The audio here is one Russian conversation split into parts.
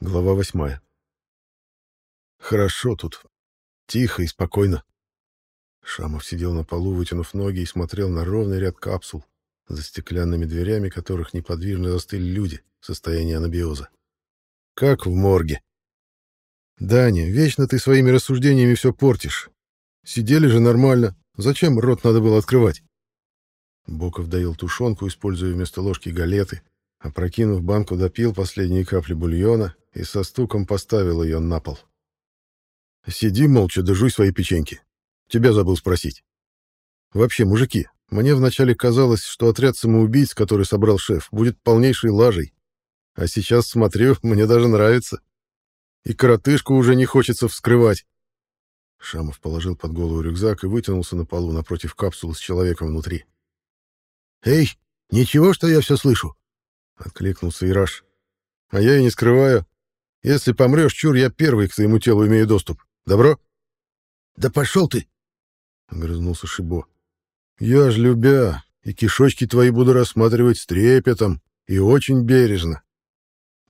Глава восьмая. Хорошо тут. Тихо и спокойно. Шамов сидел на полу, вытянув ноги, и смотрел на ровный ряд капсул, за стеклянными дверями которых неподвижно застыли люди в состоянии анабиоза. Как в морге. «Даня, вечно ты своими рассуждениями все портишь. Сидели же нормально. Зачем рот надо было открывать?» Боков доел тушенку, используя вместо ложки галеты, опрокинув банку, допил последние капли бульона и со стуком поставил ее на пол. «Сиди молча, дожуй свои печеньки. Тебя забыл спросить. Вообще, мужики, мне вначале казалось, что отряд самоубийц, который собрал шеф, будет полнейшей лажей. А сейчас смотрю, мне даже нравится. И коротышку уже не хочется вскрывать. Шамов положил под голову рюкзак и вытянулся на полу напротив капсулы с человеком внутри. «Эй, ничего, что я все слышу?» — откликнулся Ираш. «А я и не скрываю. Если помрешь, чур, я первый к твоему телу имею доступ. Добро?» «Да пошел ты!» — огрызнулся Шибо. «Я ж любя, и кишочки твои буду рассматривать с трепетом и очень бережно».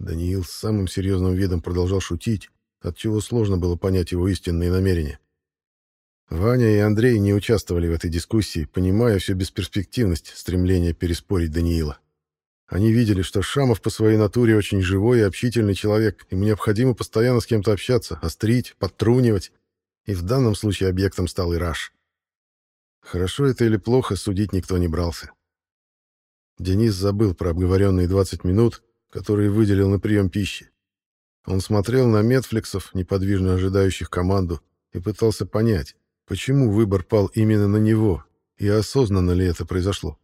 Даниил с самым серьезным видом продолжал шутить, отчего сложно было понять его истинные намерения. Ваня и Андрей не участвовали в этой дискуссии, понимая всю бесперспективность стремления переспорить Даниила. Они видели, что Шамов по своей натуре очень живой и общительный человек, ему необходимо постоянно с кем-то общаться, острить, подтрунивать, и в данном случае объектом стал Ираш. Хорошо это или плохо, судить никто не брался. Денис забыл про обговоренные 20 минут, которые выделил на прием пищи. Он смотрел на метфликсов, неподвижно ожидающих команду, и пытался понять, почему выбор пал именно на него, и осознанно ли это произошло.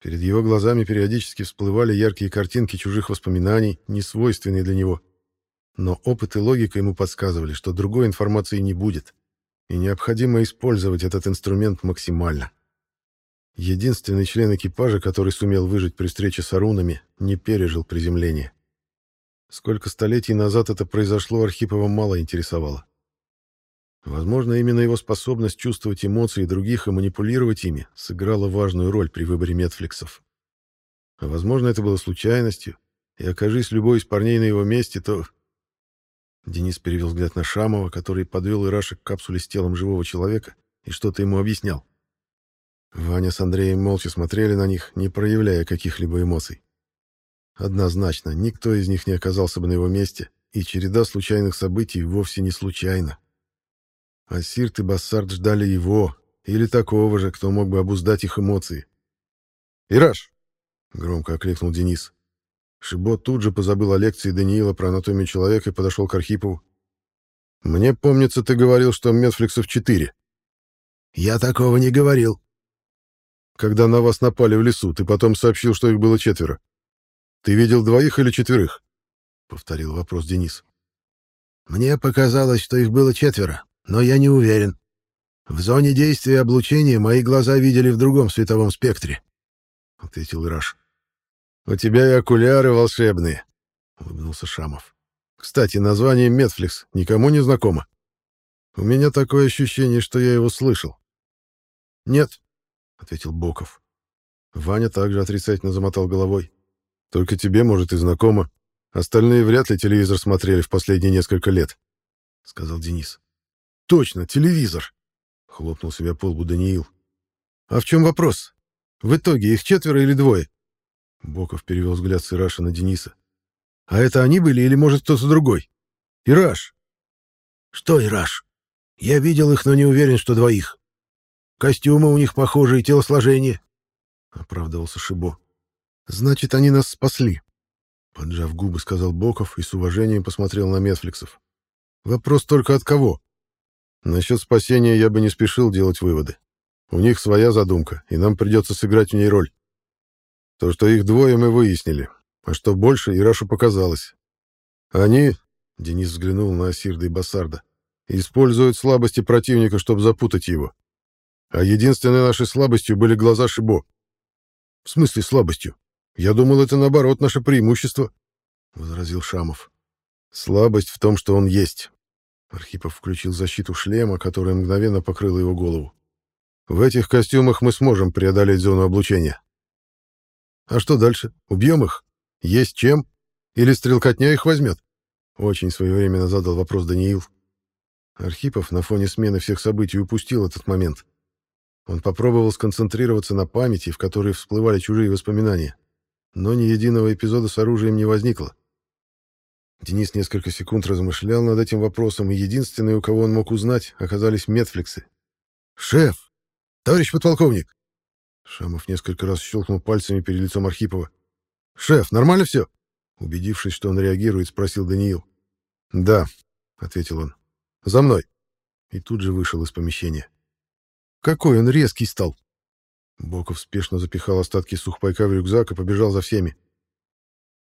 Перед его глазами периодически всплывали яркие картинки чужих воспоминаний, не свойственные для него. Но опыт и логика ему подсказывали, что другой информации не будет, и необходимо использовать этот инструмент максимально. Единственный член экипажа, который сумел выжить при встрече с Арунами, не пережил приземление. Сколько столетий назад это произошло, Архипова мало интересовало. Возможно, именно его способность чувствовать эмоции других и манипулировать ими сыграла важную роль при выборе метфликсов. А возможно, это было случайностью, и окажись любой из парней на его месте, то... Денис перевел взгляд на Шамова, который подвел Ираша к капсуле с телом живого человека и что-то ему объяснял. Ваня с Андреем молча смотрели на них, не проявляя каких-либо эмоций. Однозначно, никто из них не оказался бы на его месте, и череда случайных событий вовсе не случайна. А Сирт и Бассард ждали его, или такого же, кто мог бы обуздать их эмоции. «Ираш!» — громко окликнул Денис. Шибо тут же позабыл о лекции Даниила про анатомию человека и подошел к Архипову. «Мне помнится, ты говорил, что Метфликсов четыре». «Я такого не говорил», когда на вас напали в лесу, ты потом сообщил, что их было четверо. Ты видел двоих или четверых? Повторил вопрос Денис. Мне показалось, что их было четверо, но я не уверен. В зоне действия облучения мои глаза видели в другом световом спектре, ответил Ираш. У тебя и окуляры волшебные, улыбнулся Шамов. Кстати, название Метфликс никому не знакомо. У меня такое ощущение, что я его слышал. Нет, — ответил Боков. Ваня также отрицательно замотал головой. «Только тебе, может, и знакомо. Остальные вряд ли телевизор смотрели в последние несколько лет», — сказал Денис. «Точно, телевизор!» — хлопнул себя по лбу Даниил. «А в чем вопрос? В итоге их четверо или двое?» Боков перевел взгляд с Ираша на Дениса. «А это они были или, может, кто-то другой? Ираш!» «Что Ираш? Я видел их, но не уверен, что двоих. Костюмы у них похожие, телосложение. — оправдывался Шибо. — Значит, они нас спасли. Поджав губы, сказал Боков и с уважением посмотрел на Метфликсов. — Вопрос только от кого? Насчет спасения я бы не спешил делать выводы. У них своя задумка, и нам придется сыграть в ней роль. То, что их двое, мы выяснили. А что больше, Ирашу показалось. Они, — Денис взглянул на Асирда и Бассарда, — используют слабости противника, чтобы запутать его. А единственной нашей слабостью были глаза Шибо. В смысле слабостью? Я думал, это наоборот наше преимущество, — возразил Шамов. Слабость в том, что он есть. Архипов включил защиту шлема, которая мгновенно покрыла его голову. В этих костюмах мы сможем преодолеть зону облучения. А что дальше? Убьем их? Есть чем? Или стрелкотня их возьмет? Очень своевременно задал вопрос Даниил. Архипов на фоне смены всех событий упустил этот момент. Он попробовал сконцентрироваться на памяти, в которой всплывали чужие воспоминания. Но ни единого эпизода с оружием не возникло. Денис несколько секунд размышлял над этим вопросом, и единственные, у кого он мог узнать, оказались медфликсы. «Шеф! Товарищ подполковник!» Шамов несколько раз щелкнул пальцами перед лицом Архипова. «Шеф, нормально все?» Убедившись, что он реагирует, спросил Даниил. «Да», — ответил он. «За мной!» И тут же вышел из помещения. «Какой он резкий стал!» Боков спешно запихал остатки сухпайка в рюкзак и побежал за всеми.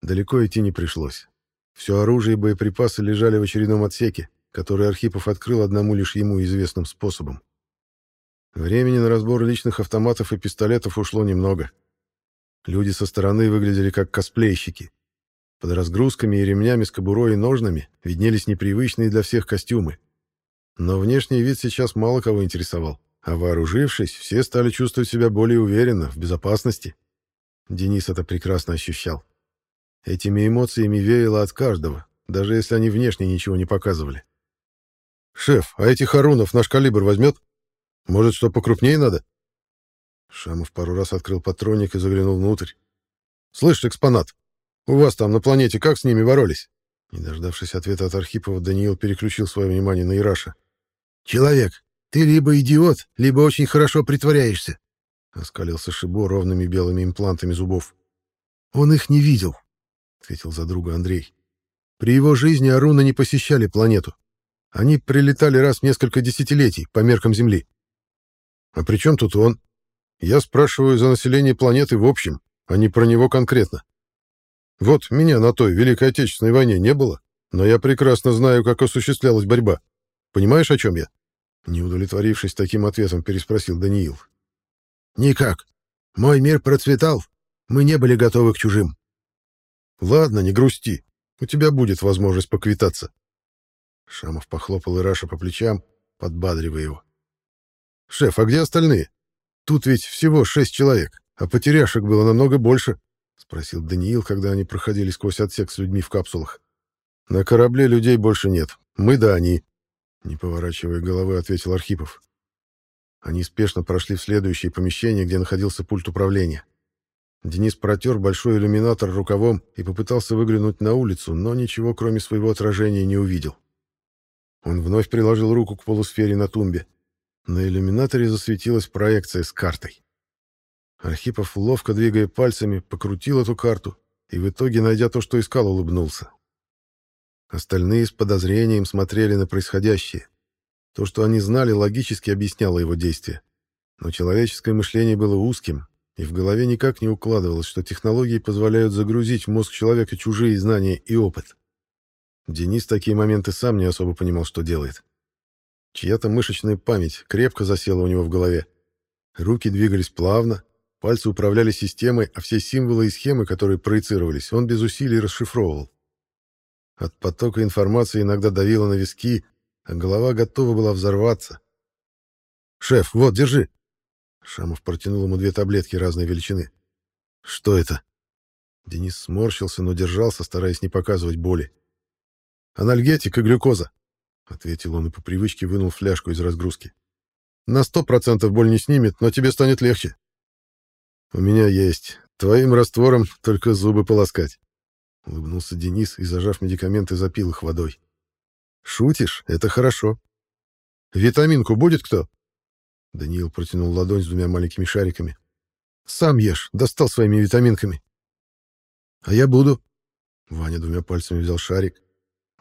Далеко идти не пришлось. Все оружие и боеприпасы лежали в очередном отсеке, который Архипов открыл одному лишь ему известным способом. Времени на разбор личных автоматов и пистолетов ушло немного. Люди со стороны выглядели как косплейщики. Под разгрузками и ремнями с кобурой и ножнами виднелись непривычные для всех костюмы. Но внешний вид сейчас мало кого интересовал, а вооружившись, все стали чувствовать себя более уверенно, в безопасности. Денис это прекрасно ощущал. Этими эмоциями веяло от каждого, даже если они внешне ничего не показывали. «Шеф, а этих Харунов наш калибр возьмет? Может, что покрупнее надо?» Шамов пару раз открыл патронник и заглянул внутрь. «Слышь, экспонат, у вас там на планете как с ними боролись?» Не дождавшись ответа от Архипова, Даниил переключил свое внимание на Ираша. «Человек, ты либо идиот, либо очень хорошо притворяешься», — оскалился Шибо ровными белыми имплантами зубов. «Он их не видел. — ответил за друга Андрей. «При его жизни Аруна не посещали планету. Они прилетали раз в несколько десятилетий по меркам Земли». «А при чем тут он? Я спрашиваю за население планеты в общем, а не про него конкретно. Вот меня на той Великой Отечественной войне не было, но я прекрасно знаю, как осуществлялась борьба. Понимаешь, о чем я?» Не удовлетворившись таким ответом, переспросил Даниил. «Никак. Мой мир процветал. Мы не были готовы к чужим. Ладно, не грусти. У тебя будет возможность поквитаться. Шамов похлопал Ираша по плечам, подбадривая его. Шеф, а где остальные? Тут ведь всего шесть человек, а потеряшек было намного больше, спросил Даниил, когда они проходили сквозь отсек с людьми в капсулах. На корабле людей больше нет. Мы да они, не поворачивая головы, ответил Архипов. Они спешно прошли в следующее помещение, где находился пульт управления. Денис протер большой иллюминатор рукавом и попытался выглянуть на улицу, но ничего, кроме своего отражения, не увидел. Он вновь приложил руку к полусфере на тумбе. На иллюминаторе засветилась проекция с картой. Архипов, ловко двигая пальцами, покрутил эту карту и в итоге, найдя то, что искал, улыбнулся. Остальные с подозрением смотрели на происходящее. То, что они знали, логически объясняло его действия. Но человеческое мышление было узким, и в голове никак не укладывалось, что технологии позволяют загрузить в мозг человека чужие знания и опыт. Денис такие моменты сам не особо понимал, что делает. Чья-то мышечная память крепко засела у него в голове. Руки двигались плавно, пальцы управляли системой, а все символы и схемы, которые проецировались, он без усилий расшифровывал. От потока информации иногда давило на виски, а голова готова была взорваться. «Шеф, вот, держи!» Шамов протянул ему две таблетки разной величины. «Что это?» Денис сморщился, но держался, стараясь не показывать боли. «Анальгетик и глюкоза», — ответил он и по привычке вынул фляжку из разгрузки. «На сто процентов боль не снимет, но тебе станет легче». «У меня есть. Твоим раствором только зубы полоскать», — улыбнулся Денис и, зажав медикаменты, запил их водой. «Шутишь? Это хорошо. Витаминку будет кто?» Даниил протянул ладонь с двумя маленькими шариками. «Сам ешь, достал своими витаминками». «А я буду». Ваня двумя пальцами взял шарик.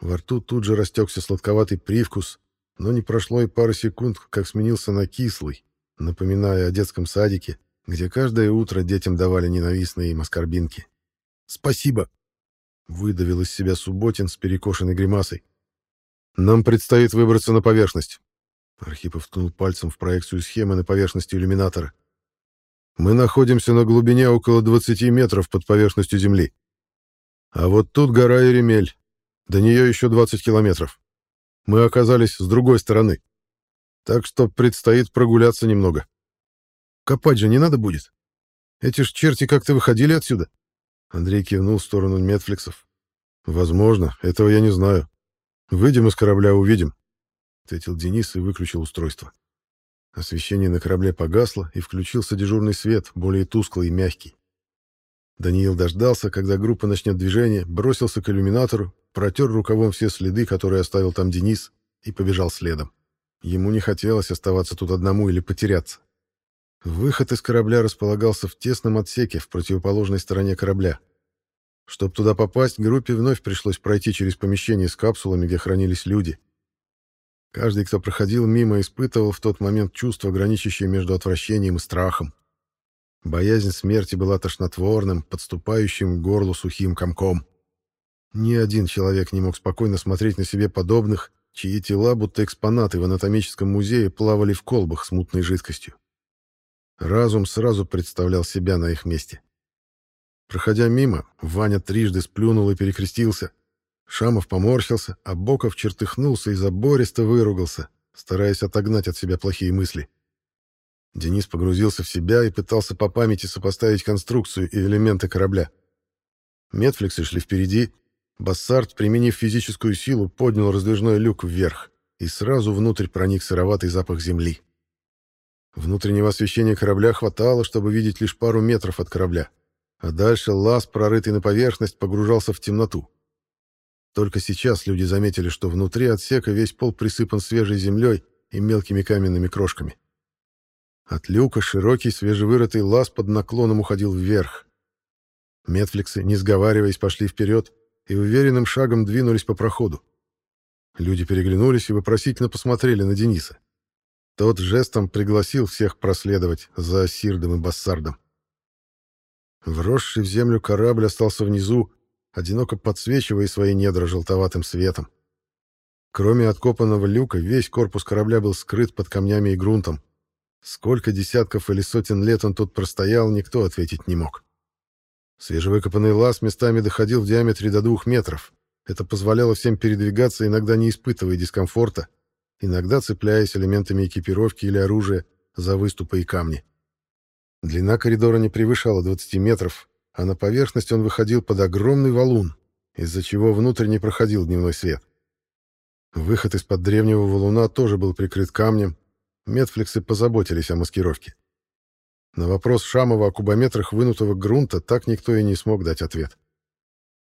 Во рту тут же растекся сладковатый привкус, но не прошло и пары секунд, как сменился на кислый, напоминая о детском садике, где каждое утро детям давали ненавистные им оскорбинки. «Спасибо!» — выдавил из себя Субботин с перекошенной гримасой. «Нам предстоит выбраться на поверхность. Архипов ткнул пальцем в проекцию схемы на поверхности иллюминатора. «Мы находимся на глубине около 20 метров под поверхностью Земли. А вот тут гора Еремель. До нее еще 20 километров. Мы оказались с другой стороны. Так что предстоит прогуляться немного. Копать же не надо будет. Эти ж черти как-то выходили отсюда». Андрей кивнул в сторону Метфликсов. Возможно, этого я не знаю. Выйдем из корабля, увидим, ответил Денис и выключил устройство. Освещение на корабле погасло, и включился дежурный свет, более тусклый и мягкий. Даниил дождался, когда группа начнет движение, бросился к иллюминатору, протер рукавом все следы, которые оставил там Денис, и побежал следом. Ему не хотелось оставаться тут одному или потеряться. Выход из корабля располагался в тесном отсеке в противоположной стороне корабля. Чтобы туда попасть, группе вновь пришлось пройти через помещение с капсулами, где хранились люди. Каждый, кто проходил мимо, испытывал в тот момент чувство, граничащее между отвращением и страхом. Боязнь смерти была тошнотворным, подступающим к горлу сухим комком. Ни один человек не мог спокойно смотреть на себе подобных, чьи тела, будто экспонаты в анатомическом музее, плавали в колбах с мутной жидкостью. Разум сразу представлял себя на их месте. Проходя мимо, Ваня трижды сплюнул и перекрестился. Шамов поморщился, а Боков чертыхнулся и забористо выругался, стараясь отогнать от себя плохие мысли. Денис погрузился в себя и пытался по памяти сопоставить конструкцию и элементы корабля. Метфликсы шли впереди. Бассард, применив физическую силу, поднял раздвижной люк вверх, и сразу внутрь проник сыроватый запах земли. Внутреннего освещения корабля хватало, чтобы видеть лишь пару метров от корабля, а дальше лаз, прорытый на поверхность, погружался в темноту. Только сейчас люди заметили, что внутри отсека весь пол присыпан свежей землей и мелкими каменными крошками. От люка широкий свежевырытый лаз под наклоном уходил вверх. Метфликсы, не сговариваясь, пошли вперед и уверенным шагом двинулись по проходу. Люди переглянулись и вопросительно посмотрели на Дениса. Тот жестом пригласил всех проследовать за Сирдом и Бассардом. Вросший в землю корабль остался внизу, одиноко подсвечивая свои недра желтоватым светом. Кроме откопанного люка, весь корпус корабля был скрыт под камнями и грунтом. Сколько десятков или сотен лет он тут простоял, никто ответить не мог. Свежевыкопанный лаз местами доходил в диаметре до двух метров. Это позволяло всем передвигаться, иногда не испытывая дискомфорта, иногда цепляясь элементами экипировки или оружия за выступы и камни. Длина коридора не превышала 20 метров, а на поверхность он выходил под огромный валун, из-за чего внутрь не проходил дневной свет. Выход из-под древнего валуна тоже был прикрыт камнем, Метфликсы позаботились о маскировке. На вопрос Шамова о кубометрах вынутого грунта так никто и не смог дать ответ.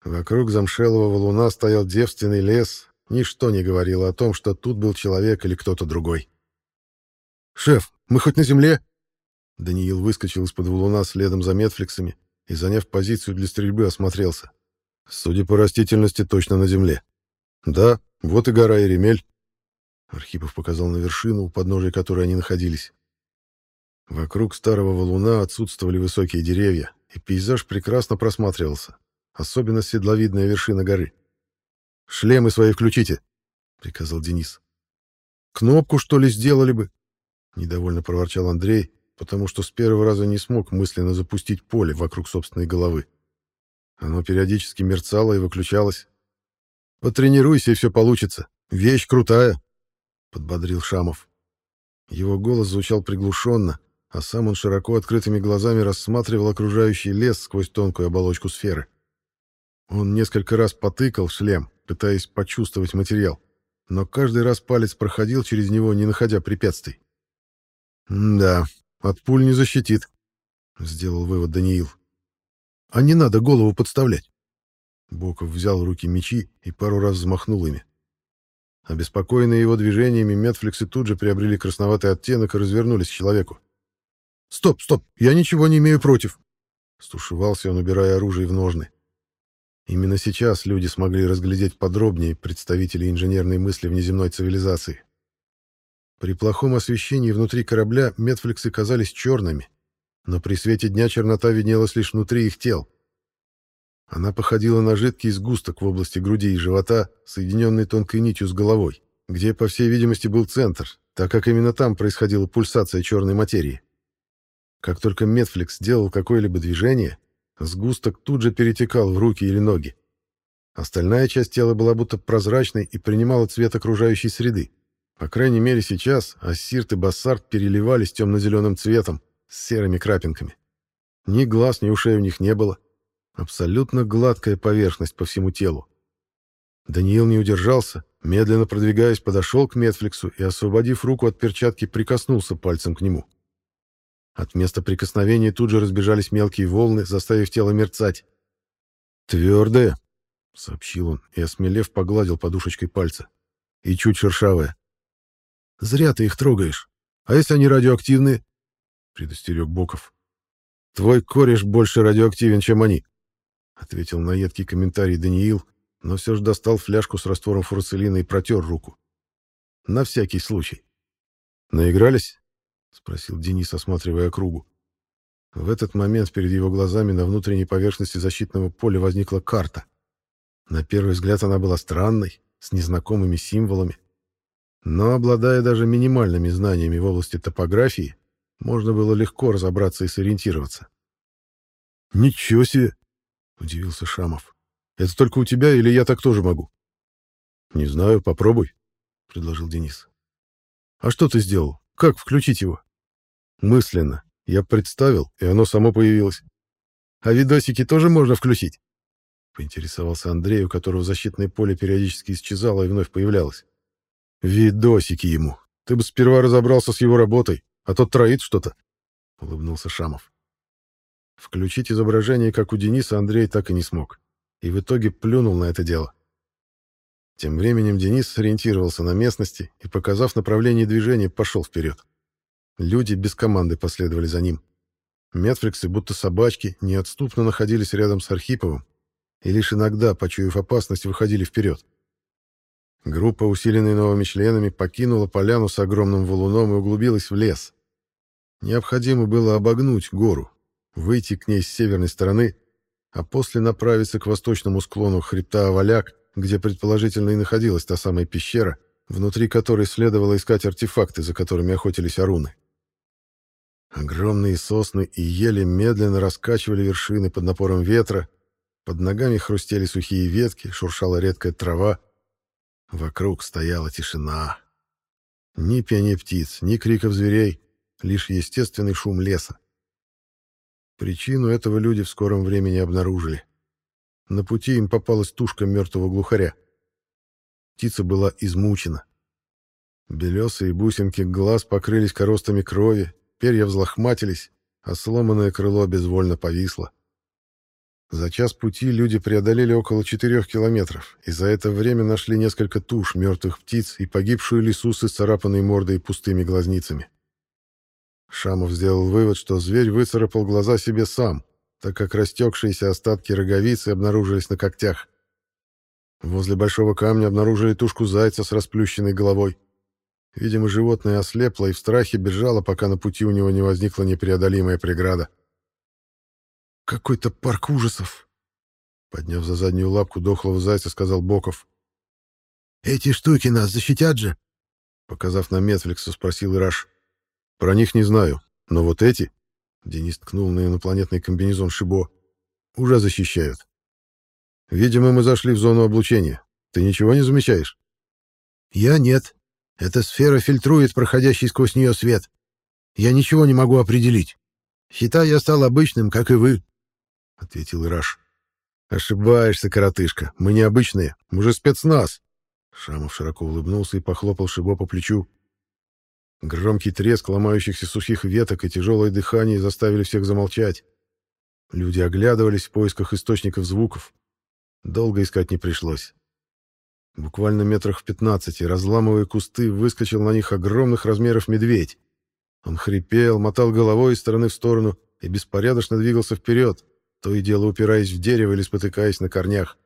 Вокруг замшелого валуна стоял девственный лес, ничто не говорило о том, что тут был человек или кто-то другой. «Шеф, мы хоть на земле?» Даниил выскочил из-под валуна следом за метфликсами и, заняв позицию для стрельбы, осмотрелся. Судя по растительности, точно на земле. «Да, вот и гора Еремель. Архипов показал на вершину, у подножия которой они находились. Вокруг старого валуна отсутствовали высокие деревья, и пейзаж прекрасно просматривался, особенно седловидная вершина горы. «Шлемы свои включите», — приказал Денис. «Кнопку, что ли, сделали бы?» — недовольно проворчал Андрей, потому что с первого раза не смог мысленно запустить поле вокруг собственной головы. Оно периодически мерцало и выключалось. «Потренируйся, и все получится. Вещь крутая», — подбодрил Шамов. Его голос звучал приглушенно, а сам он широко открытыми глазами рассматривал окружающий лес сквозь тонкую оболочку сферы. Он несколько раз потыкал шлем, пытаясь почувствовать материал, но каждый раз палец проходил через него, не находя препятствий. «Да, от пуль не защитит», — сделал вывод Даниил. «А не надо голову подставлять». Боков взял в руки мечи и пару раз взмахнул ими. Обеспокоенные его движениями, метфликсы тут же приобрели красноватый оттенок и развернулись к человеку. «Стоп, стоп, я ничего не имею против!» Стушевался он, убирая оружие в ножны. Именно сейчас люди смогли разглядеть подробнее представителей инженерной мысли внеземной цивилизации. При плохом освещении внутри корабля метфликсы казались черными, но при свете дня чернота виднелась лишь внутри их тел. Она походила на жидкий сгусток в области груди и живота, соединенный тонкой нитью с головой, где, по всей видимости, был центр, так как именно там происходила пульсация черной материи. Как только Метфликс сделал какое-либо движение, сгусток тут же перетекал в руки или ноги. Остальная часть тела была будто прозрачной и принимала цвет окружающей среды. По крайней мере сейчас Ассирт и Бассарт переливались темно-зеленым цветом с серыми крапинками. Ни глаз, ни ушей у них не было — Абсолютно гладкая поверхность по всему телу. Даниил не удержался, медленно продвигаясь, подошел к Метфликсу и, освободив руку от перчатки, прикоснулся пальцем к нему. От места прикосновения тут же разбежались мелкие волны, заставив тело мерцать. «Твердое», — сообщил он и, осмелев, погладил подушечкой пальца. «И чуть шершавое». «Зря ты их трогаешь. А если они радиоактивные?» — предостерег Боков. «Твой кореш больше радиоактивен, чем они», — ответил на едкий комментарий Даниил, но все же достал фляжку с раствором фурцелина и протер руку. «На всякий случай». «Наигрались?» — спросил Денис, осматривая округу. В этот момент перед его глазами на внутренней поверхности защитного поля возникла карта. На первый взгляд она была странной, с незнакомыми символами. Но, обладая даже минимальными знаниями в области топографии, можно было легко разобраться и сориентироваться. «Ничего себе!» — удивился Шамов. «Это только у тебя или я так тоже могу?» «Не знаю, попробуй», — предложил Денис. «А что ты сделал? Как включить его?» «Мысленно. Я представил, и оно само появилось. А видосики тоже можно включить?» Поинтересовался Андрей, у которого защитное поле периодически исчезало и вновь появлялось. «Видосики ему. Ты бы сперва разобрался с его работой, а то троит что-то», — улыбнулся Шамов. Включить изображение, как у Дениса, Андрей так и не смог, и в итоге плюнул на это дело. Тем временем Денис сориентировался на местности и, показав направление движения, пошел вперед. Люди без команды последовали за ним. Метфриксы, будто собачки, неотступно находились рядом с Архиповым и лишь иногда, почуяв опасность, выходили вперед. Группа, усиленная новыми членами, покинула поляну с огромным валуном и углубилась в лес. Необходимо было обогнуть гору, выйти к ней с северной стороны, а после направиться к восточному склону хребта Аваляк, где предположительно и находилась та самая пещера, внутри которой следовало искать артефакты, за которыми охотились аруны. Огромные сосны и ели медленно раскачивали вершины под напором ветра, под ногами хрустели сухие ветки, шуршала редкая трава, Вокруг стояла тишина. Ни пения птиц, ни криков зверей, лишь естественный шум леса. Причину этого люди в скором времени обнаружили. На пути им попалась тушка мертвого глухаря. Птица была измучена. Белесые бусинки глаз покрылись коростами крови, перья взлохматились, а сломанное крыло безвольно повисло. За час пути люди преодолели около четырех километров, и за это время нашли несколько туш мертвых птиц и погибшую лису с исцарапанной мордой и пустыми глазницами. Шамов сделал вывод, что зверь выцарапал глаза себе сам, так как растекшиеся остатки роговицы обнаружились на когтях. Возле большого камня обнаружили тушку зайца с расплющенной головой. Видимо, животное ослепло и в страхе бежало, пока на пути у него не возникла непреодолимая преграда. Какой-то парк ужасов. Подняв за заднюю лапку дохлого зайца, сказал Боков. «Эти штуки нас защитят же?» Показав на Метфликса, спросил Ираш. «Про них не знаю, но вот эти...» Денис ткнул на инопланетный комбинезон Шибо. «Уже защищают. Видимо, мы зашли в зону облучения. Ты ничего не замечаешь?» «Я нет. Эта сфера фильтрует проходящий сквозь нее свет. Я ничего не могу определить. Считай, я стал обычным, как и вы ответил Ираш. Ошибаешься, коротышка. Мы необычные. Мы же спецназ. Шамов широко улыбнулся и похлопал Шибо по плечу. Громкий треск ломающихся сухих веток и тяжелое дыхание заставили всех замолчать. Люди оглядывались в поисках источников звуков. Долго искать не пришлось. Буквально метрах в пятнадцати, разламывая кусты, выскочил на них огромных размеров медведь. Он хрипел, мотал головой из стороны в сторону и беспорядочно двигался вперед, то и дело упираясь в дерево или спотыкаясь на корнях.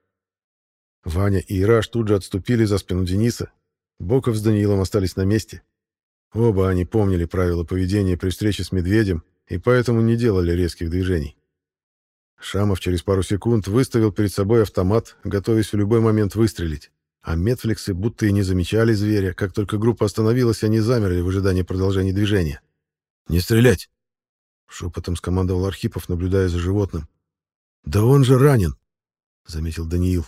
Ваня и Ираш тут же отступили за спину Дениса. Боков с Даниилом остались на месте. Оба они помнили правила поведения при встрече с медведем и поэтому не делали резких движений. Шамов через пару секунд выставил перед собой автомат, готовясь в любой момент выстрелить. А медфликсы будто и не замечали зверя. Как только группа остановилась, они замерли в ожидании продолжения движения. «Не стрелять!» — шепотом скомандовал Архипов, наблюдая за животным. «Да он же ранен!» — заметил Даниил.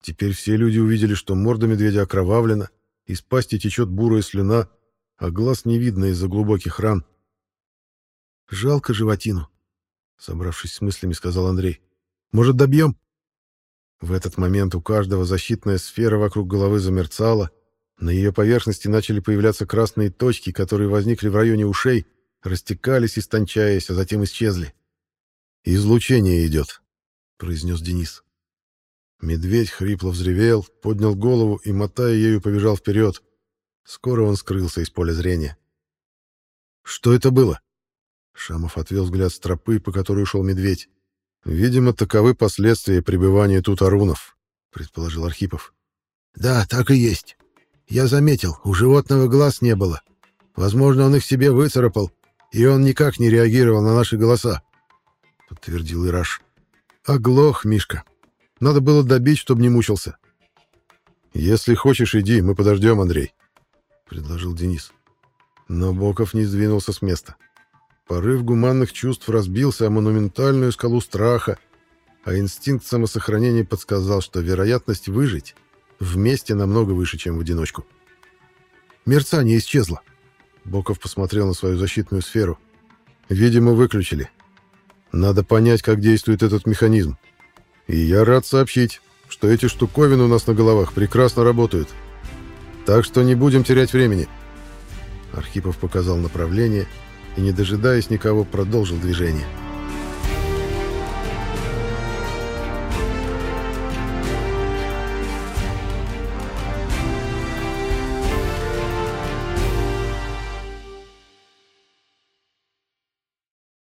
Теперь все люди увидели, что морда медведя окровавлена, из пасти течет бурая слюна, а глаз не видно из-за глубоких ран. «Жалко животину», — собравшись с мыслями, сказал Андрей. «Может, добьем?» В этот момент у каждого защитная сфера вокруг головы замерцала, на ее поверхности начали появляться красные точки, которые возникли в районе ушей, растекались, истончаясь, а затем исчезли. «Излучение идет», — произнес Денис. Медведь хрипло взревел, поднял голову и, мотая ею, побежал вперед. Скоро он скрылся из поля зрения. «Что это было?» Шамов отвел взгляд с тропы, по которой ушел медведь. «Видимо, таковы последствия пребывания тут арунов», — предположил Архипов. «Да, так и есть. Я заметил, у животного глаз не было. Возможно, он их себе выцарапал, и он никак не реагировал на наши голоса», — подтвердил Ираш. «Оглох, Мишка. Надо было добить, чтобы не мучился». «Если хочешь, иди, мы подождем, Андрей», — предложил Денис. Но Боков не сдвинулся с места. Порыв гуманных чувств разбился о монументальную скалу страха, а инстинкт самосохранения подсказал, что вероятность выжить вместе намного выше, чем в одиночку. Мерцание исчезло. Боков посмотрел на свою защитную сферу. Видимо, выключили. Надо понять, как действует этот механизм. И я рад сообщить, что эти штуковины у нас на головах прекрасно работают. Так что не будем терять времени. Архипов показал направление и, не дожидаясь никого, продолжил движение.